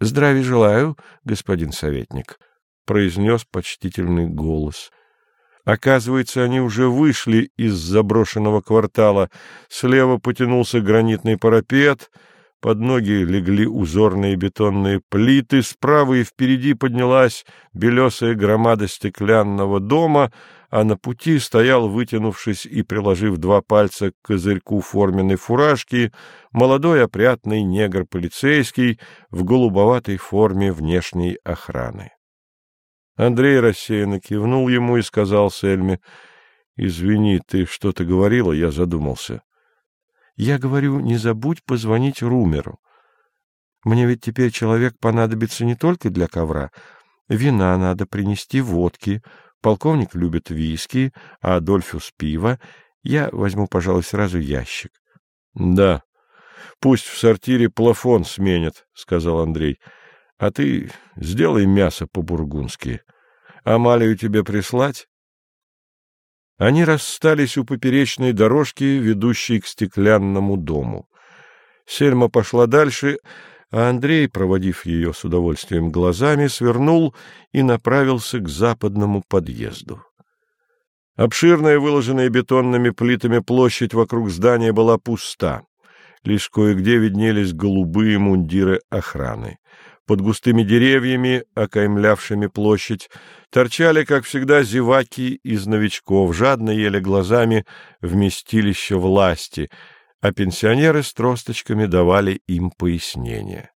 — Здравия желаю, господин советник, — произнес почтительный голос. Оказывается, они уже вышли из заброшенного квартала. Слева потянулся гранитный парапет, под ноги легли узорные бетонные плиты, справа и впереди поднялась белесая громада стеклянного дома, а на пути стоял, вытянувшись и приложив два пальца к козырьку форменной фуражки, молодой опрятный негр-полицейский в голубоватой форме внешней охраны. Андрей рассеянно кивнул ему и сказал Сельме, «Извини, ты что-то говорила, я задумался». Я говорю, не забудь позвонить Румеру. Мне ведь теперь человек понадобится не только для ковра. Вина надо принести, водки. Полковник любит виски, а Адольфус пиво. Я возьму, пожалуй, сразу ящик. — Да. Пусть в сортире плафон сменят, — сказал Андрей. — А ты сделай мясо по-бургундски. Амалию тебе прислать? Они расстались у поперечной дорожки, ведущей к стеклянному дому. Сельма пошла дальше, а Андрей, проводив ее с удовольствием глазами, свернул и направился к западному подъезду. Обширная, выложенная бетонными плитами площадь вокруг здания была пуста. Лишь кое-где виднелись голубые мундиры охраны. Под густыми деревьями, окаймлявшими площадь, торчали, как всегда, зеваки из новичков, жадно ели глазами вместилище власти, а пенсионеры с тросточками давали им пояснения.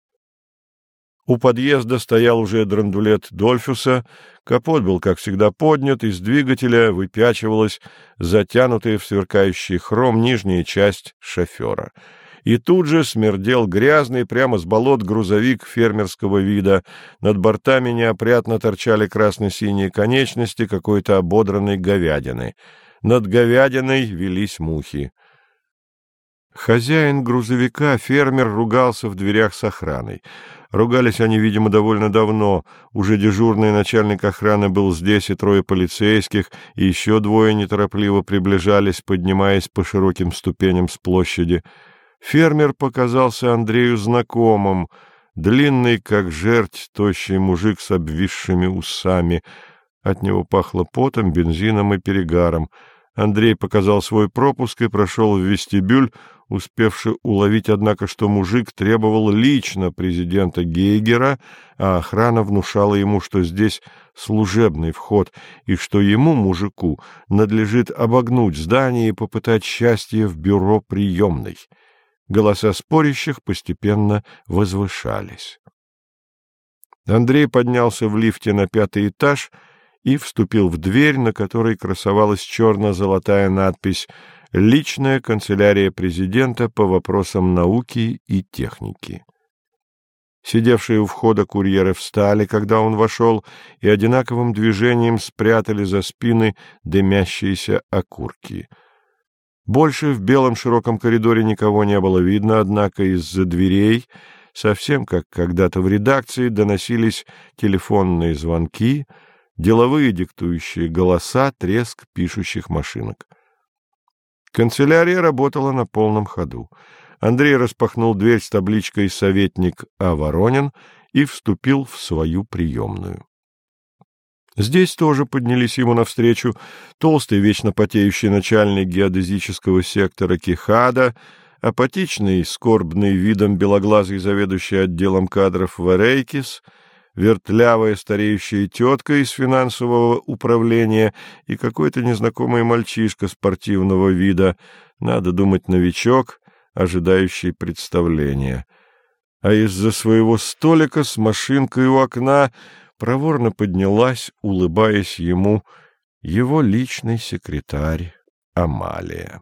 У подъезда стоял уже драндулет Дольфуса, капот был, как всегда, поднят, из двигателя выпячивалась затянутая в сверкающий хром нижняя часть шофера — и тут же смердел грязный прямо с болот грузовик фермерского вида. Над бортами неопрятно торчали красно-синие конечности какой-то ободранной говядины. Над говядиной велись мухи. Хозяин грузовика, фермер, ругался в дверях с охраной. Ругались они, видимо, довольно давно. Уже дежурный начальник охраны был здесь, и трое полицейских, и еще двое неторопливо приближались, поднимаясь по широким ступеням с площади. Фермер показался Андрею знакомым, длинный, как жерть, тощий мужик с обвисшими усами. От него пахло потом, бензином и перегаром. Андрей показал свой пропуск и прошел в вестибюль, успевший уловить, однако, что мужик требовал лично президента Гейгера, а охрана внушала ему, что здесь служебный вход, и что ему, мужику, надлежит обогнуть здание и попытать счастье в бюро приемной. Голоса спорящих постепенно возвышались. Андрей поднялся в лифте на пятый этаж и вступил в дверь, на которой красовалась черно-золотая надпись «Личная канцелярия президента по вопросам науки и техники». Сидевшие у входа курьеры встали, когда он вошел, и одинаковым движением спрятали за спины дымящиеся окурки — больше в белом широком коридоре никого не было видно, однако из-за дверей, совсем как когда-то в редакции, доносились телефонные звонки, деловые диктующие голоса, треск пишущих машинок. Канцелярия работала на полном ходу. Андрей распахнул дверь с табличкой «Советник А. Воронин» и вступил в свою приемную. Здесь тоже поднялись ему навстречу толстый, вечно потеющий начальник геодезического сектора Кихада, апатичный, скорбный видом белоглазый заведующий отделом кадров Варейкис, вертлявая стареющая тетка из финансового управления и какой-то незнакомый мальчишка спортивного вида, надо думать, новичок, ожидающий представления. А из-за своего столика с машинкой у окна проворно поднялась, улыбаясь ему, его личный секретарь Амалия.